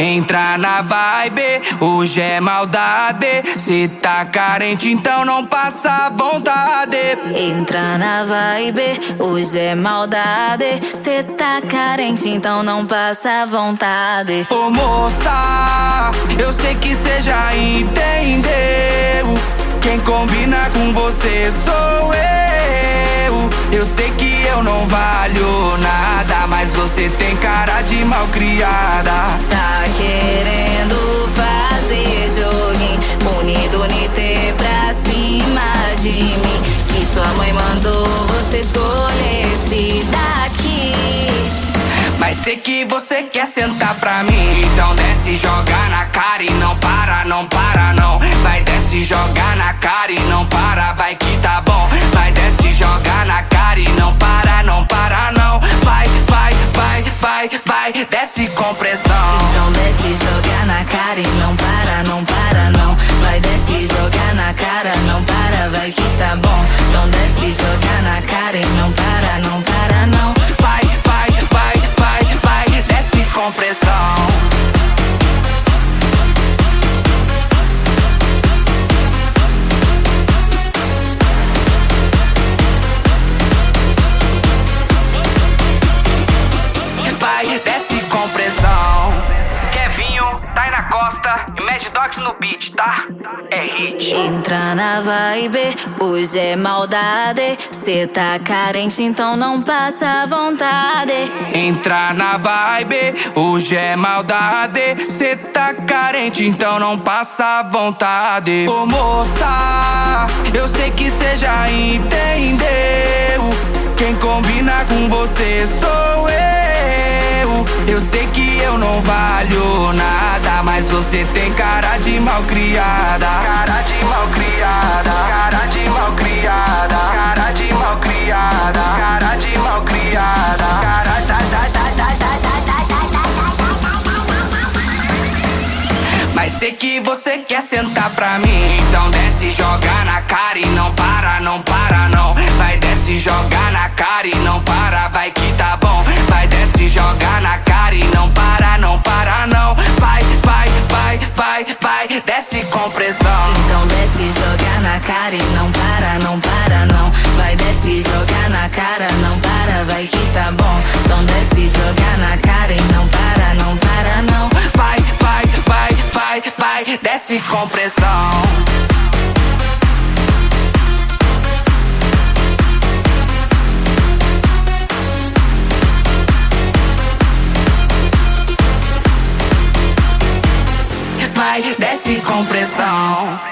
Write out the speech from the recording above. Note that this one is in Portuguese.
Entra na vibe, hoje é maldade. Cê tá carente, então não passa vontade. Entra na vibe, hoje é maldade. Cê tá carente, então não passa vontade. Ô moça, eu sei que cê já entendeu. Quem combina com você sou eu. Eu sei que eu não valho nada, mas você tem cara de mal criada. Tá Mas sei que você quer sentar pra mim, então desce, joga na cara e não para, não para não. Vai desce, joga na cara e não para, vai que tá bom. Vai desce, joga na cara e não para, não para não. Vai, vai, vai, vai, vai, desce com pressão. Então desce, joga na cara e não para, não para não. Vai desce, joga na cara, não para, vai que tá bom. Então desce, joga na cara e não para, não para não. compressão. E Mad Dogs no beat, tá? É hit. Entra na vibe, hoje é maldade. Cê tá carente, então não passa vontade. Entra na vibe, hoje é maldade. Cê tá carente, então não passa vontade. Ô moça, eu sei que cê já entendeu. Quem combina com você sou eu. Eu sei que eu não valho nada, mas você tem cara de malcriada. Cara de malcriada, cara de malcriada, cara de malcriada, cara de malcriada, cara da da da da da da Mas sei que você quer sentar pra mim, então desce, joga na cara e não desce com pressão. Então desce, joga na cara e não para, não para não. Vai desce, joga na cara, não para, vai que tá bom. Então desce, joga na cara e não para, não para não. Vai, vai, vai, vai, vai, desce com pressão. Vai, desce com pressão.